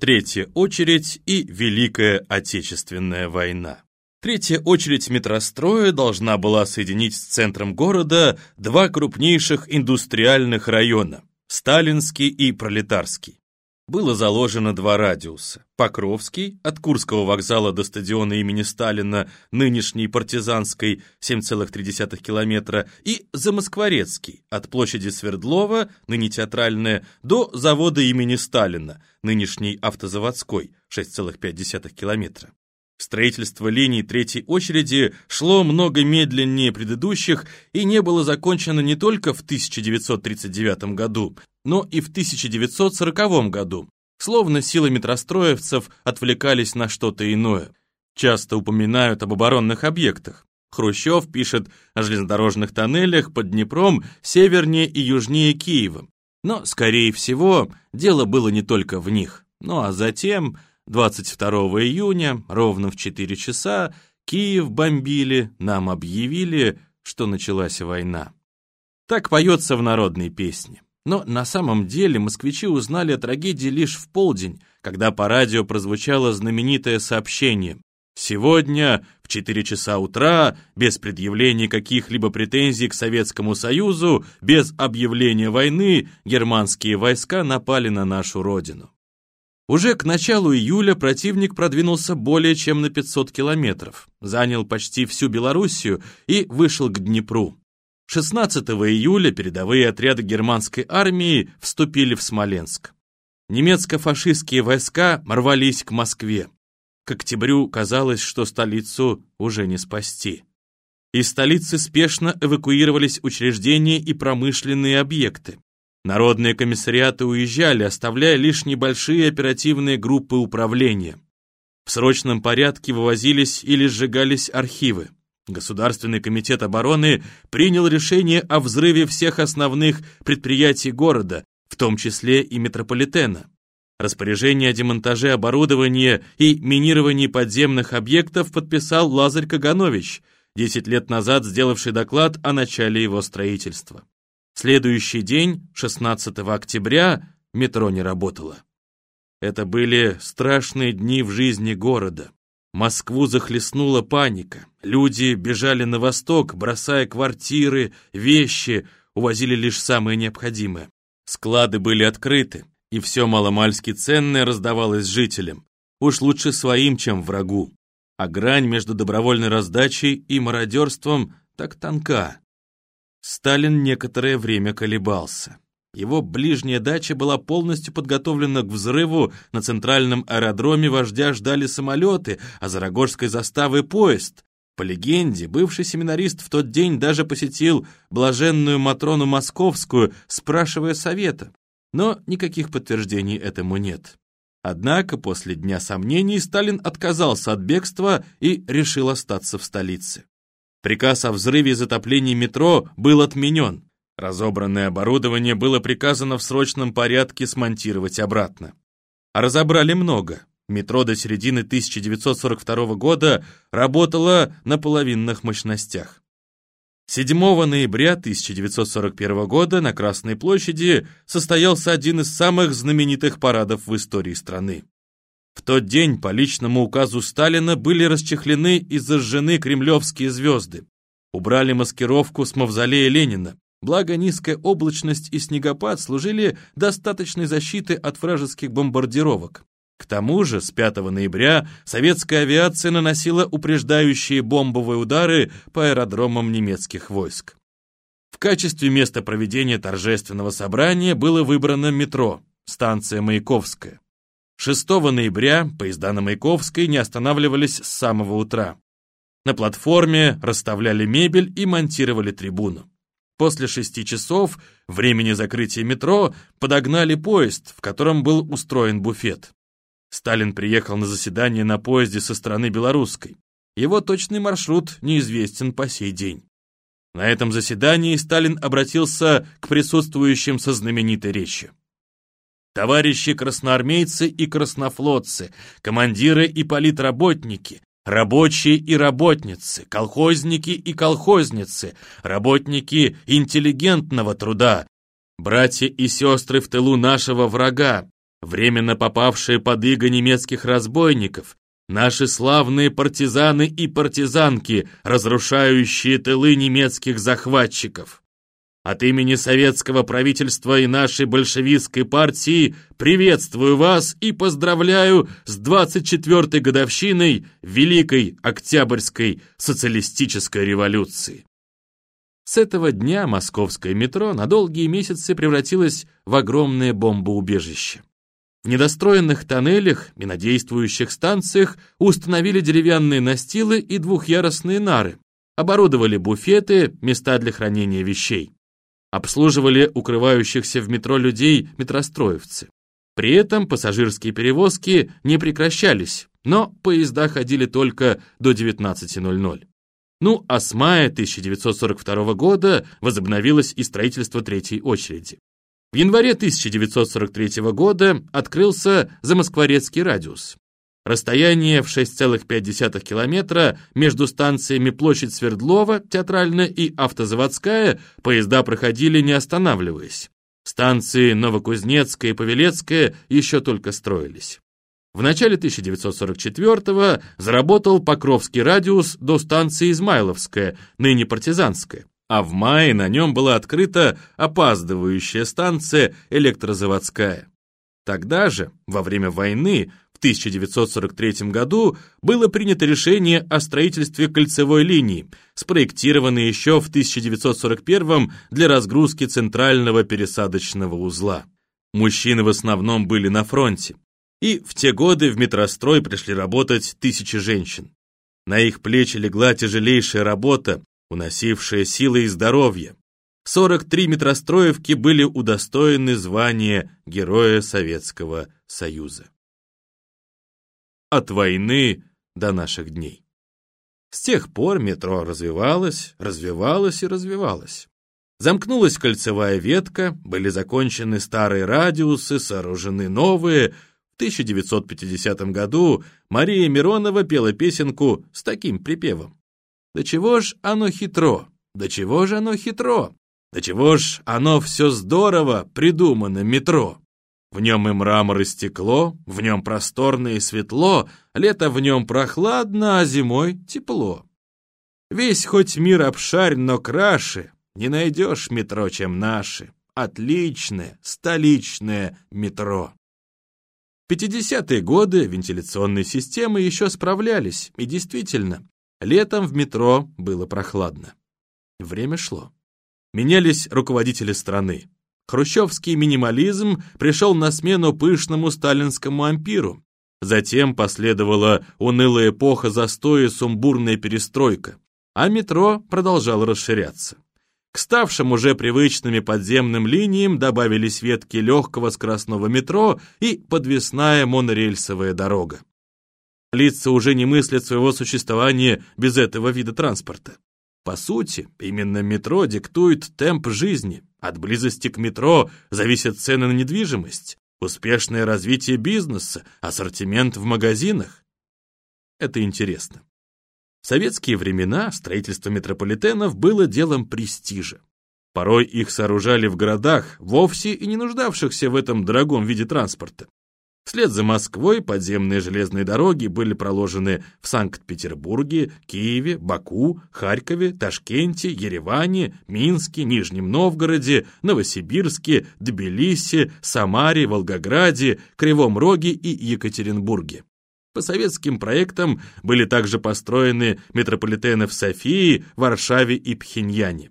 Третья очередь и Великая Отечественная война. Третья очередь метростроя должна была соединить с центром города два крупнейших индустриальных района – Сталинский и Пролетарский было заложено два радиуса. Покровский, от Курского вокзала до стадиона имени Сталина, нынешней Партизанской, 7,3 километра, и Замоскворецкий, от площади Свердлова, ныне Театральная, до завода имени Сталина, нынешней Автозаводской, 6,5 километра. Строительство линий третьей очереди шло много медленнее предыдущих и не было закончено не только в 1939 году, но и в 1940 году, словно силы метростроевцев отвлекались на что-то иное. Часто упоминают об оборонных объектах. Хрущев пишет о железнодорожных тоннелях под Днепром севернее и южнее Киева. Но, скорее всего, дело было не только в них. Ну а затем, 22 июня, ровно в 4 часа, Киев бомбили, нам объявили, что началась война. Так поется в народной песне. Но на самом деле москвичи узнали о трагедии лишь в полдень, когда по радио прозвучало знаменитое сообщение. Сегодня в 4 часа утра, без предъявления каких-либо претензий к Советскому Союзу, без объявления войны, германские войска напали на нашу родину. Уже к началу июля противник продвинулся более чем на 500 километров, занял почти всю Белоруссию и вышел к Днепру. 16 июля передовые отряды германской армии вступили в Смоленск. Немецко-фашистские войска рвались к Москве. К октябрю казалось, что столицу уже не спасти. Из столицы спешно эвакуировались учреждения и промышленные объекты. Народные комиссариаты уезжали, оставляя лишь небольшие оперативные группы управления. В срочном порядке вывозились или сжигались архивы. Государственный комитет обороны принял решение о взрыве всех основных предприятий города, в том числе и метрополитена. Распоряжение о демонтаже оборудования и минировании подземных объектов подписал Лазарь Каганович, 10 лет назад сделавший доклад о начале его строительства. Следующий день, 16 октября, метро не работало. Это были страшные дни в жизни города. Москву захлестнула паника. Люди бежали на восток, бросая квартиры, вещи, увозили лишь самое необходимое. Склады были открыты, и все маломальски ценное раздавалось жителям. Уж лучше своим, чем врагу. А грань между добровольной раздачей и мародерством так тонка. Сталин некоторое время колебался. Его ближняя дача была полностью подготовлена к взрыву, на центральном аэродроме вождя ждали самолеты, а за Рогожской заставы поезд. По легенде, бывший семинарист в тот день даже посетил блаженную Матрону Московскую, спрашивая совета. Но никаких подтверждений этому нет. Однако после дня сомнений Сталин отказался от бегства и решил остаться в столице. Приказ о взрыве и затоплении метро был отменен, Разобранное оборудование было приказано в срочном порядке смонтировать обратно. А разобрали много. Метро до середины 1942 года работало на половинных мощностях. 7 ноября 1941 года на Красной площади состоялся один из самых знаменитых парадов в истории страны. В тот день по личному указу Сталина были расчехлены и зажжены кремлевские звезды. Убрали маскировку с мавзолея Ленина, Благо низкая облачность и снегопад служили достаточной защитой от вражеских бомбардировок. К тому же с 5 ноября советская авиация наносила упреждающие бомбовые удары по аэродромам немецких войск. В качестве места проведения торжественного собрания было выбрано метро, станция Маяковская. 6 ноября поезда на Маяковской не останавливались с самого утра. На платформе расставляли мебель и монтировали трибуну. После шести часов, времени закрытия метро, подогнали поезд, в котором был устроен буфет. Сталин приехал на заседание на поезде со стороны белорусской. Его точный маршрут неизвестен по сей день. На этом заседании Сталин обратился к присутствующим со знаменитой речью. Товарищи красноармейцы и краснофлотцы, командиры и политработники, Рабочие и работницы, колхозники и колхозницы, работники интеллигентного труда, братья и сестры в тылу нашего врага, временно попавшие под иго немецких разбойников, наши славные партизаны и партизанки, разрушающие тылы немецких захватчиков. От имени советского правительства и нашей большевистской партии приветствую вас и поздравляю с 24-й годовщиной Великой Октябрьской социалистической революции. С этого дня московское метро на долгие месяцы превратилось в огромное бомбоубежище. В недостроенных тоннелях и на действующих станциях установили деревянные настилы и двухъярусные нары, оборудовали буфеты, места для хранения вещей. Обслуживали укрывающихся в метро людей метростроевцы. При этом пассажирские перевозки не прекращались, но поезда ходили только до 19.00. Ну, а с мая 1942 года возобновилось и строительство третьей очереди. В январе 1943 года открылся Замоскворецкий радиус. Расстояние в 6,5 километра между станциями Площадь Свердлова, Театральная и Автозаводская поезда проходили не останавливаясь. Станции Новокузнецкая и Павелецкая еще только строились. В начале 1944-го заработал Покровский радиус до станции Измайловская, ныне Партизанская, а в мае на нем была открыта опаздывающая станция Электрозаводская. Тогда же, во время войны, в 1943 году, было принято решение о строительстве кольцевой линии, спроектированной еще в 1941 для разгрузки центрального пересадочного узла. Мужчины в основном были на фронте. И в те годы в метрострой пришли работать тысячи женщин. На их плечи легла тяжелейшая работа, уносившая силы и здоровье. 43 метростроевки были удостоены звания Героя Советского Союза. От войны до наших дней. С тех пор метро развивалось, развивалось и развивалось. Замкнулась кольцевая ветка, были закончены старые радиусы, сооружены новые – 1950 году Мария Миронова пела песенку с таким припевом. «Да чего ж оно хитро, да чего ж оно хитро, да чего ж оно все здорово придумано метро. В нем и мрамор, и стекло, в нем просторно и светло, лето в нем прохладно, а зимой тепло. Весь хоть мир обшарь, но краше, не найдешь метро, чем наши. Отличное, столичное метро. 50-е годы вентиляционные системы еще справлялись, и действительно, летом в метро было прохладно. Время шло. Менялись руководители страны. Хрущевский минимализм пришел на смену пышному сталинскому ампиру. Затем последовала унылая эпоха застоя и сумбурная перестройка, а метро продолжало расширяться. К ставшим уже привычными подземным линиям добавились ветки легкого скоростного метро и подвесная монорельсовая дорога. Лица уже не мыслят своего существования без этого вида транспорта. По сути, именно метро диктует темп жизни. От близости к метро зависят цены на недвижимость, успешное развитие бизнеса, ассортимент в магазинах. Это интересно. В советские времена строительство метрополитенов было делом престижа. Порой их сооружали в городах, вовсе и не нуждавшихся в этом дорогом виде транспорта. Вслед за Москвой подземные железные дороги были проложены в Санкт-Петербурге, Киеве, Баку, Харькове, Ташкенте, Ереване, Минске, Нижнем Новгороде, Новосибирске, Тбилиси, Самаре, Волгограде, Кривом Роге и Екатеринбурге. По советским проектам были также построены метрополитены в Софии, Варшаве и Пхеньяне.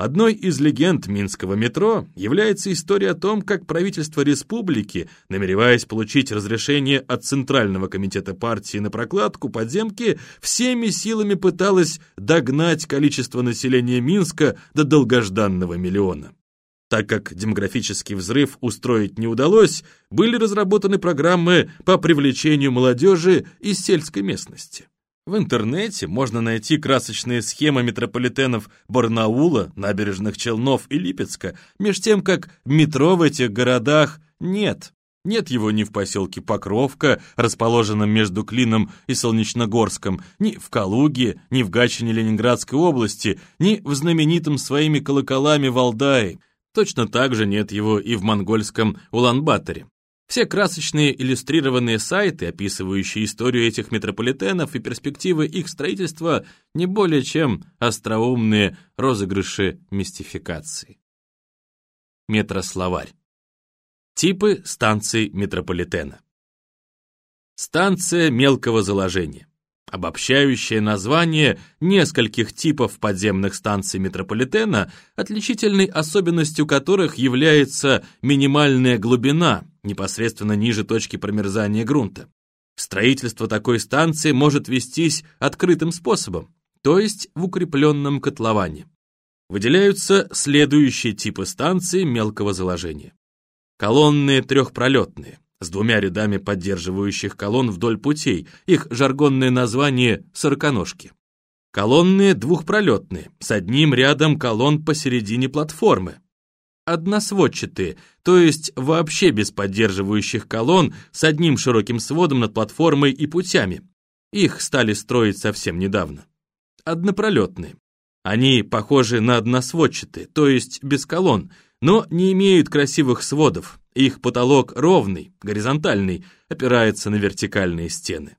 Одной из легенд Минского метро является история о том, как правительство республики, намереваясь получить разрешение от Центрального комитета партии на прокладку подземки, всеми силами пыталось догнать количество населения Минска до долгожданного миллиона. Так как демографический взрыв устроить не удалось, были разработаны программы по привлечению молодежи из сельской местности. В интернете можно найти красочные схемы метрополитенов Барнаула, набережных Челнов и Липецка, меж тем как метро в этих городах нет. Нет его ни в поселке Покровка, расположенном между Клином и Солнечногорском, ни в Калуге, ни в Гатчине Ленинградской области, ни в знаменитом своими колоколами Валдае. Точно так же нет его и в монгольском Улан-Баторе. Все красочные иллюстрированные сайты, описывающие историю этих метрополитенов и перспективы их строительства, не более чем остроумные розыгрыши мистификации. Метрословарь. Типы станций метрополитена. Станция мелкого заложения. Обобщающее название нескольких типов подземных станций метрополитена, отличительной особенностью которых является минимальная глубина, непосредственно ниже точки промерзания грунта. Строительство такой станции может вестись открытым способом, то есть в укрепленном котловане. Выделяются следующие типы станций мелкого заложения. Колонные трехпролетные, с двумя рядами поддерживающих колонн вдоль путей, их жаргонное название «сороконожки». Колонны двухпролетные, с одним рядом колонн посередине платформы. Односводчатые, то есть вообще без поддерживающих колонн, с одним широким сводом над платформой и путями. Их стали строить совсем недавно. Однопролетные. Они похожи на односводчатые, то есть без колонн, но не имеют красивых сводов, их потолок ровный, горизонтальный, опирается на вертикальные стены.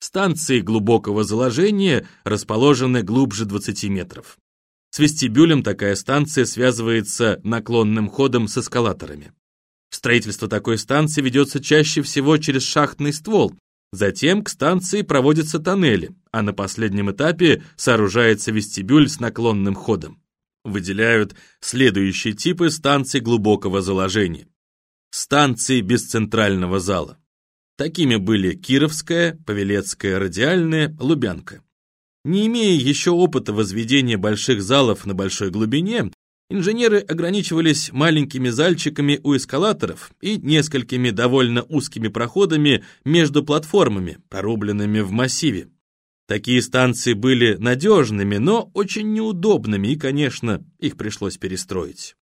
Станции глубокого заложения расположены глубже 20 метров. С вестибюлем такая станция связывается наклонным ходом с эскалаторами. Строительство такой станции ведется чаще всего через шахтный ствол, затем к станции проводятся тоннели, а на последнем этапе сооружается вестибюль с наклонным ходом выделяют следующие типы станций глубокого заложения. Станции без центрального зала. Такими были Кировская, Павелецкая, Радиальная, Лубянка. Не имея еще опыта возведения больших залов на большой глубине, инженеры ограничивались маленькими зальчиками у эскалаторов и несколькими довольно узкими проходами между платформами, прорубленными в массиве. Такие станции были надежными, но очень неудобными, и, конечно, их пришлось перестроить.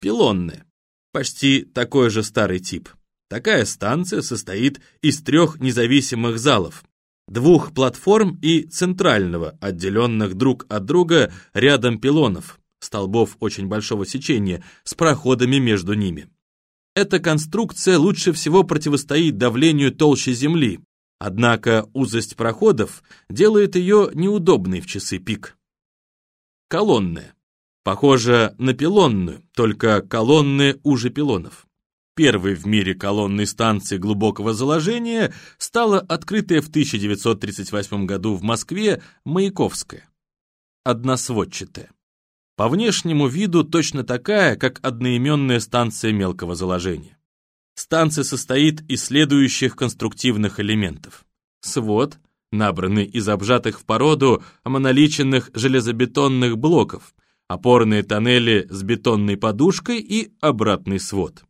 Пилонные. Почти такой же старый тип. Такая станция состоит из трех независимых залов, двух платформ и центрального, отделенных друг от друга рядом пилонов, столбов очень большого сечения, с проходами между ними. Эта конструкция лучше всего противостоит давлению толщи земли, Однако узость проходов делает ее неудобной в часы пик. Колонны. Похоже на пилонную, только колонны уже пилонов. Первой в мире колонной станции глубокого заложения стала открытая в 1938 году в Москве Маяковская. Односводчатая. По внешнему виду точно такая, как одноименная станция мелкого заложения. Станция состоит из следующих конструктивных элементов. Свод, набранный из обжатых в породу моноличенных железобетонных блоков, опорные тоннели с бетонной подушкой и обратный свод.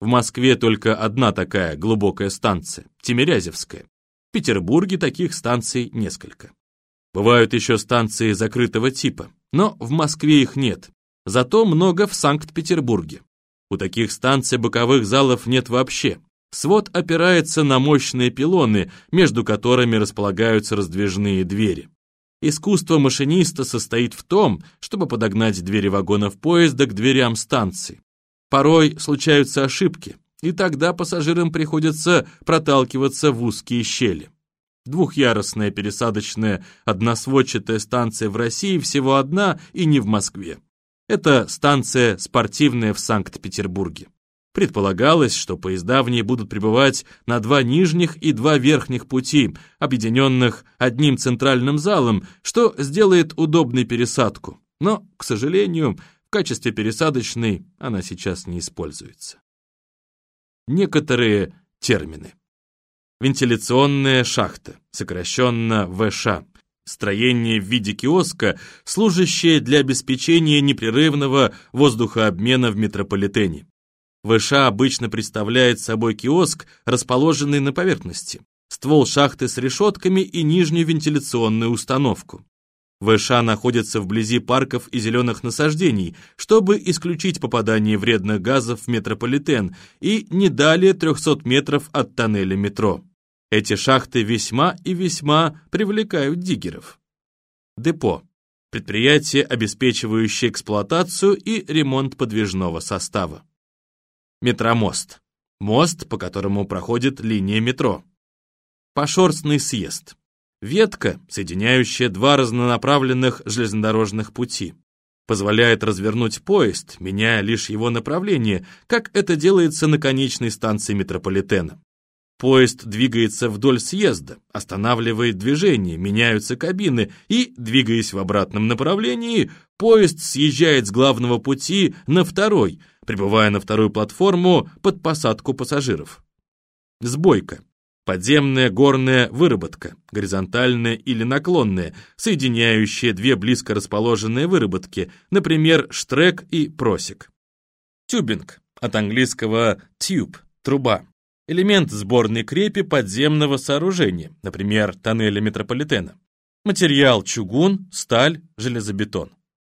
В Москве только одна такая глубокая станция, Тимирязевская. В Петербурге таких станций несколько. Бывают еще станции закрытого типа, но в Москве их нет, зато много в Санкт-Петербурге. У таких станций боковых залов нет вообще. Свод опирается на мощные пилоны, между которыми располагаются раздвижные двери. Искусство машиниста состоит в том, чтобы подогнать двери вагонов поезда к дверям станции. Порой случаются ошибки, и тогда пассажирам приходится проталкиваться в узкие щели. Двухъярусная пересадочная односводчатая станция в России всего одна и не в Москве. Это станция спортивная в Санкт-Петербурге. Предполагалось, что поезда в ней будут прибывать на два нижних и два верхних пути, объединенных одним центральным залом, что сделает удобной пересадку. Но, к сожалению, в качестве пересадочной она сейчас не используется. Некоторые термины. Вентиляционная шахта, сокращенно ВШ, Строение в виде киоска, служащее для обеспечения непрерывного воздухообмена в метрополитене. ВШ обычно представляет собой киоск, расположенный на поверхности, ствол шахты с решетками и нижнюю вентиляционную установку. ВШ находится вблизи парков и зеленых насаждений, чтобы исключить попадание вредных газов в метрополитен и не далее 300 метров от тоннеля метро. Эти шахты весьма и весьма привлекают диггеров. Депо. Предприятие, обеспечивающее эксплуатацию и ремонт подвижного состава. Метромост. Мост, по которому проходит линия метро. Пошорстный съезд. Ветка, соединяющая два разнонаправленных железнодорожных пути. Позволяет развернуть поезд, меняя лишь его направление, как это делается на конечной станции метрополитена. Поезд двигается вдоль съезда, останавливает движение, меняются кабины, и, двигаясь в обратном направлении, поезд съезжает с главного пути на второй, прибывая на вторую платформу под посадку пассажиров. Сбойка. Подземная горная выработка, горизонтальная или наклонная, соединяющая две близко расположенные выработки, например, штрек и просек. Тюбинг, от английского tube – труба. Элемент сборной крепи подземного сооружения, например, тоннеля метрополитена. Материал – чугун, сталь, железобетон.